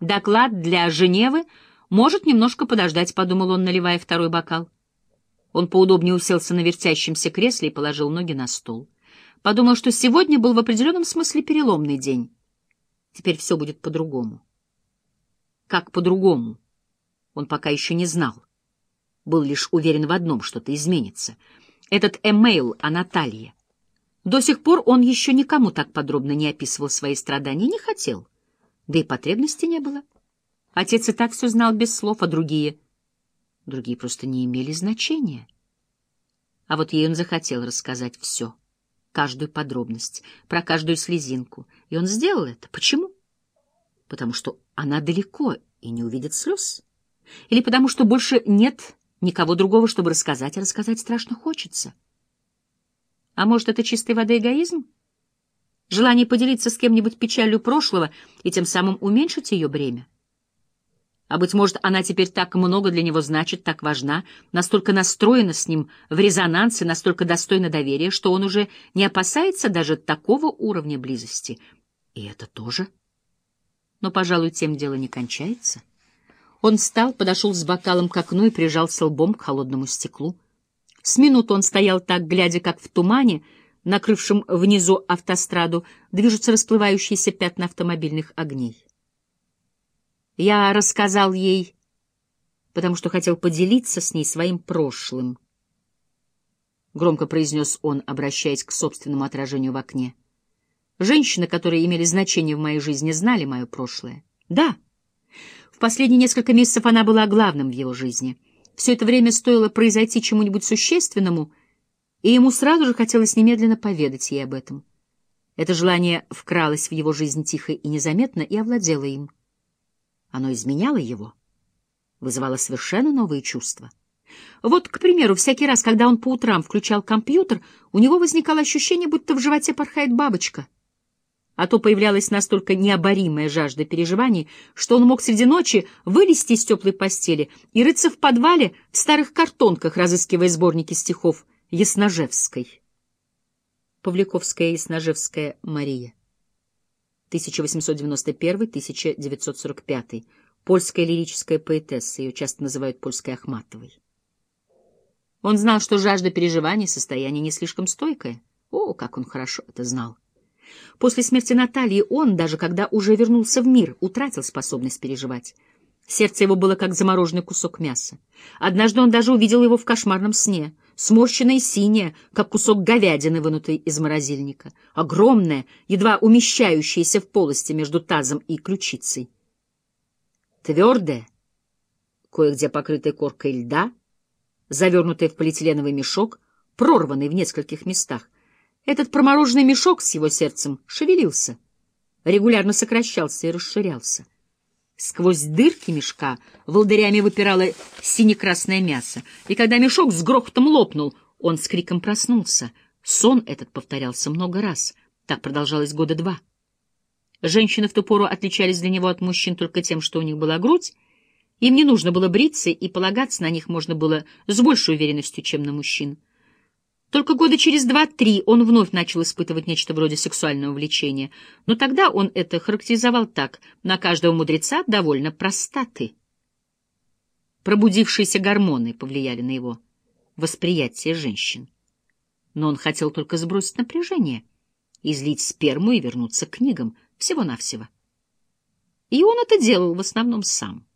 Доклад для Женевы может немножко подождать, — подумал он, наливая второй бокал. Он поудобнее уселся на вертящемся кресле и положил ноги на стол. Подумал, что сегодня был в определенном смысле переломный день. Теперь все будет по-другому. Как по-другому? Он пока еще не знал. Был лишь уверен в одном, что-то изменится. Этот эмейл о Наталье. До сих пор он еще никому так подробно не описывал свои страдания, не хотел. Да и потребности не было. Отец и так все знал без слов, а другие... Другие просто не имели значения. А вот ей он захотел рассказать все, каждую подробность, про каждую слезинку. И он сделал это. Почему? Потому что она далеко и не увидит слез. Или потому что больше нет никого другого, чтобы рассказать, а рассказать страшно хочется. А может, это чистой воды эгоизм? Желание поделиться с кем-нибудь печалью прошлого и тем самым уменьшить ее бремя? А быть может, она теперь так много для него значит, так важна, настолько настроена с ним в резонансе, настолько достойна доверия, что он уже не опасается даже такого уровня близости. И это тоже. Но, пожалуй, тем дело не кончается. Он встал, подошел с бокалом к окну и прижался лбом к холодному стеклу. С минуту он стоял так, глядя, как в тумане, накрывшем внизу автостраду, движутся расплывающиеся пятна автомобильных огней. Я рассказал ей, потому что хотел поделиться с ней своим прошлым. Громко произнес он, обращаясь к собственному отражению в окне. Женщины, которые имели значение в моей жизни, знали мое прошлое. Да, в последние несколько месяцев она была главным в его жизни — все это время стоило произойти чему-нибудь существенному, и ему сразу же хотелось немедленно поведать ей об этом. Это желание вкралось в его жизнь тихо и незаметно и овладело им. Оно изменяло его, вызывало совершенно новые чувства. Вот, к примеру, всякий раз, когда он по утрам включал компьютер, у него возникало ощущение, будто в животе порхает бабочка — а то появлялась настолько необоримая жажда переживаний, что он мог среди ночи вылезти из теплой постели и рыться в подвале в старых картонках, разыскивая сборники стихов Ясножевской. Павликовская Ясножевская Мария. 1891-1945. Польская лирическая поэтесса, ее часто называют польской Ахматовой. Он знал, что жажда переживаний — состояние не слишком стойкое. О, как он хорошо это знал! После смерти Натальи он, даже когда уже вернулся в мир, утратил способность переживать. Сердце его было как замороженный кусок мяса. Однажды он даже увидел его в кошмарном сне, сморщенное и синее, как кусок говядины, вынутый из морозильника, огромное, едва умещающееся в полости между тазом и ключицей. Твердое, кое-где покрытое коркой льда, завернутое в полиэтиленовый мешок, прорванный в нескольких местах, этот промороженный мешок с его сердцем шевелился, регулярно сокращался и расширялся. Сквозь дырки мешка волдырями выпирало сине-красное мясо, и когда мешок с грохотом лопнул, он с криком проснулся. Сон этот повторялся много раз. Так продолжалось года два. Женщины в ту пору отличались для него от мужчин только тем, что у них была грудь, им не нужно было бриться, и полагаться на них можно было с большей уверенностью, чем на мужчин. Только года через два-три он вновь начал испытывать нечто вроде сексуального влечения, но тогда он это характеризовал так — на каждого мудреца довольно простаты. Пробудившиеся гормоны повлияли на его восприятие женщин. Но он хотел только сбросить напряжение, излить сперму и вернуться к книгам, всего-навсего. И он это делал в основном сам.